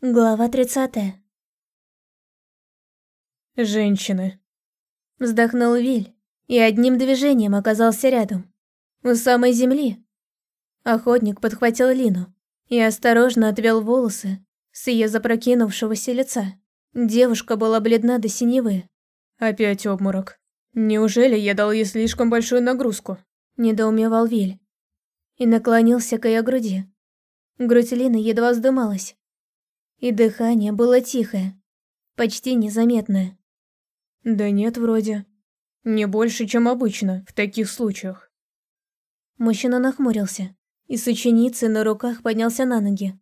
Глава 30. Женщины. Вздохнул Виль и одним движением оказался рядом, у самой земли. Охотник подхватил Лину и осторожно отвел волосы с ее запрокинувшегося лица. Девушка была бледна до синевы. Опять обморок. Неужели я дал ей слишком большую нагрузку? Недоумевал Виль и наклонился к ее груди. Грудь Лины едва вздымалась и дыхание было тихое, почти незаметное. Да нет, вроде. Не больше, чем обычно в таких случаях. Мужчина нахмурился и с ученицей на руках поднялся на ноги.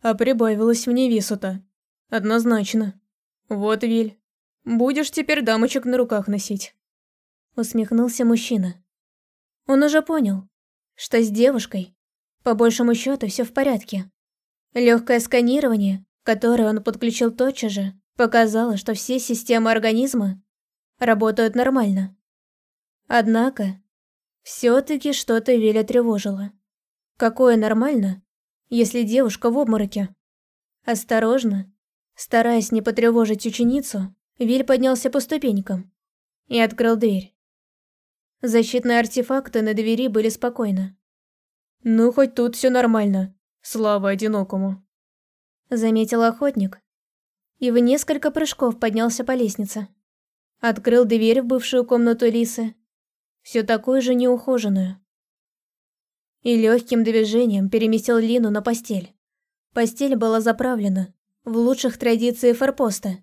А прибавилось в ней весу-то. Однозначно. Вот, Виль, будешь теперь дамочек на руках носить. Усмехнулся мужчина. Он уже понял, что с девушкой, по большему счету, все в порядке. Легкое сканирование, которое он подключил тотчас же, показало, что все системы организма работают нормально. Однако, все-таки что-то Виля тревожило. Какое нормально, если девушка в обмороке? Осторожно, стараясь не потревожить ученицу, Виль поднялся по ступенькам и открыл дверь. Защитные артефакты на двери были спокойны. «Ну, хоть тут все нормально», Слава одинокому. Заметил охотник. И в несколько прыжков поднялся по лестнице. Открыл дверь в бывшую комнату Лисы. Все такую же неухоженную. И легким движением переместил Лину на постель. Постель была заправлена в лучших традициях форпоста.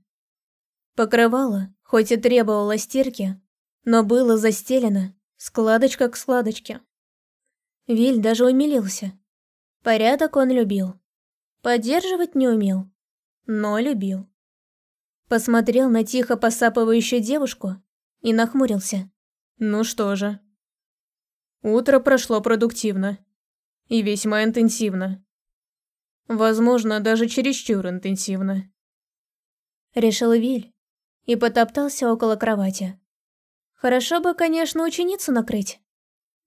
Покрывало, хоть и требовало стирки, но было застелено складочка к складочке. Виль даже умилился. Порядок он любил. Поддерживать не умел, но любил. Посмотрел на тихо посапывающую девушку и нахмурился. Ну что же. Утро прошло продуктивно. И весьма интенсивно. Возможно, даже чересчур интенсивно. Решил Виль и потоптался около кровати. Хорошо бы, конечно, ученицу накрыть.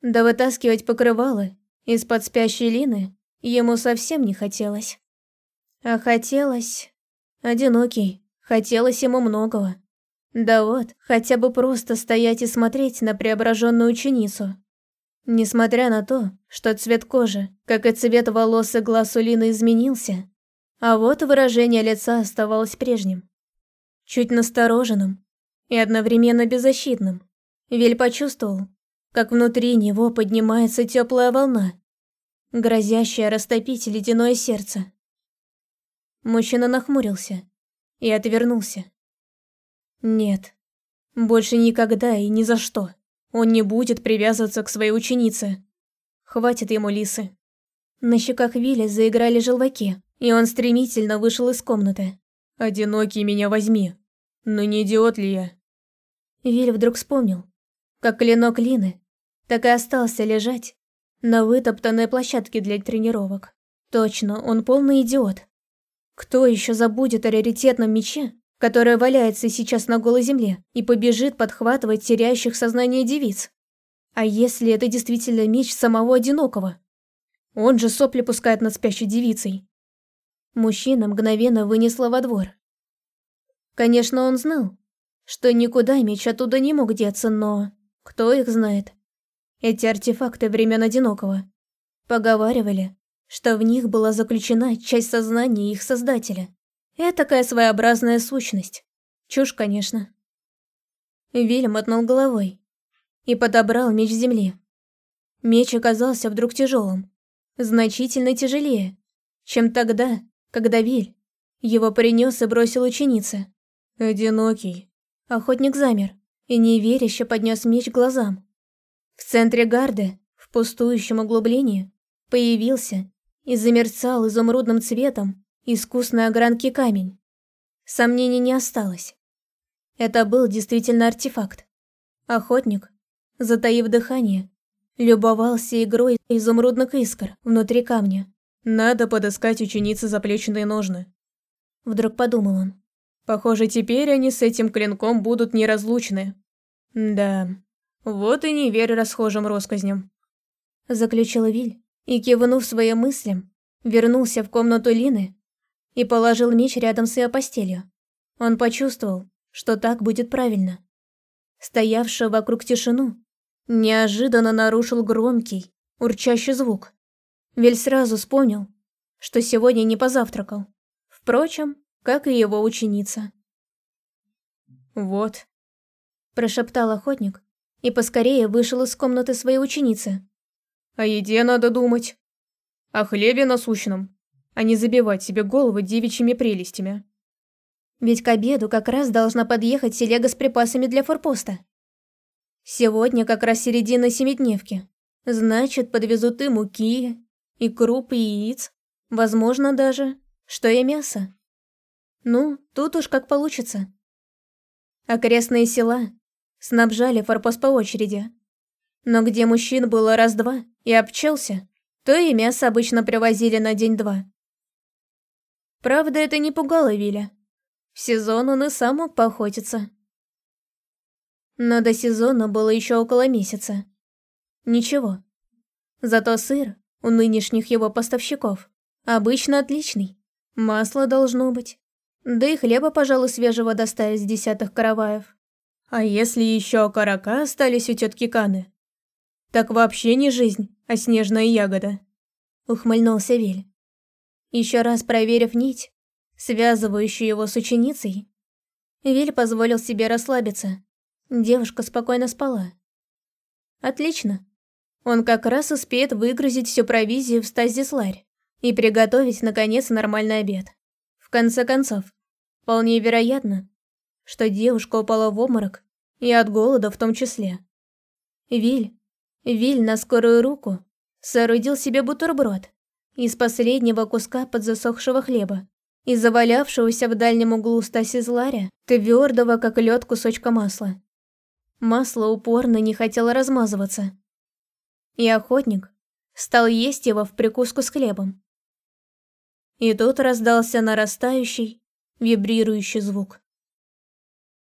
Да вытаскивать покрывало из-под спящей Лины Ему совсем не хотелось. А хотелось... Одинокий. Хотелось ему многого. Да вот, хотя бы просто стоять и смотреть на преображенную ученицу. Несмотря на то, что цвет кожи, как и цвет волос и глаз у Лины изменился, а вот выражение лица оставалось прежним. Чуть настороженным и одновременно беззащитным. Вель почувствовал, как внутри него поднимается теплая волна, грозящая растопить ледяное сердце. Мужчина нахмурился и отвернулся. Нет, больше никогда и ни за что он не будет привязываться к своей ученице. Хватит ему лисы. На щеках Вилли заиграли желваки, и он стремительно вышел из комнаты. «Одинокий меня возьми. Ну не идиот ли я?» Виль вдруг вспомнил, как клинок Лины так и остался лежать на вытоптанной площадке для тренировок. Точно, он полный идиот. Кто еще забудет о раритетном мече, который валяется сейчас на голой земле, и побежит подхватывать теряющих сознание девиц? А если это действительно меч самого одинокого? Он же сопли пускает над спящей девицей. Мужчина мгновенно вынесла во двор. Конечно, он знал, что никуда меч оттуда не мог деться, но... Кто их знает? Эти артефакты времен одинокого. Поговаривали, что в них была заключена часть сознания их создателя. Этакая своеобразная сущность. Чушь, конечно. Вильям мотнул головой и подобрал меч земли. Меч оказался вдруг тяжелым, значительно тяжелее, чем тогда, когда Виль его принес и бросил ученице. Одинокий. Охотник замер и неверяще поднес меч глазам. В центре гарды, в пустующем углублении, появился и замерцал изумрудным цветом искусной огранки камень. Сомнений не осталось. Это был действительно артефакт. Охотник, затаив дыхание, любовался игрой изумрудных искр внутри камня. «Надо подыскать ученицы заплеченные ножны», — вдруг подумал он. «Похоже, теперь они с этим клинком будут неразлучны». «Да, вот и не верь расхожим россказням. Заключил Виль и, кивнув своим мыслям, вернулся в комнату Лины и положил меч рядом с ее постелью. Он почувствовал, что так будет правильно. Стоявшую вокруг тишину неожиданно нарушил громкий, урчащий звук. Вель сразу вспомнил, что сегодня не позавтракал. Впрочем, как и его ученица. «Вот», – прошептал охотник и поскорее вышел из комнаты своей ученицы. «О еде надо думать. О хлебе насущном, а не забивать себе голову девичьими прелестями». Ведь к обеду как раз должна подъехать телега с припасами для форпоста. Сегодня как раз середина семидневки. Значит, подвезут и муки, и круп, и яиц. Возможно даже, что и мясо. Ну, тут уж как получится. Окрестные села снабжали форпост по очереди. Но где мужчин было раз-два и обчелся, то и мясо обычно привозили на день-два. Правда, это не пугало Виля. В сезон он и сам мог поохотиться. Но до сезона было еще около месяца. Ничего. Зато сыр у нынешних его поставщиков обычно отличный. Масло должно быть. Да и хлеба, пожалуй, свежего доставить с десятых караваев. А если еще окорока остались у тетки Каны? Так вообще не жизнь, а снежная ягода. Ухмыльнулся Виль. Еще раз проверив нить, связывающую его с ученицей, Виль позволил себе расслабиться. Девушка спокойно спала. Отлично. Он как раз успеет выгрузить всю провизию в стазис-ларь и приготовить, наконец, нормальный обед. В конце концов, вполне вероятно, что девушка упала в обморок, и от голода в том числе. Виль, Виль на скорую руку соорудил себе бутерброд из последнего куска подзасохшего хлеба и завалявшегося в дальнем углу стасизларя твердого, как лед кусочка масла. Масло упорно не хотело размазываться. И охотник стал есть его в прикуску с хлебом. И тут раздался нарастающий, вибрирующий звук.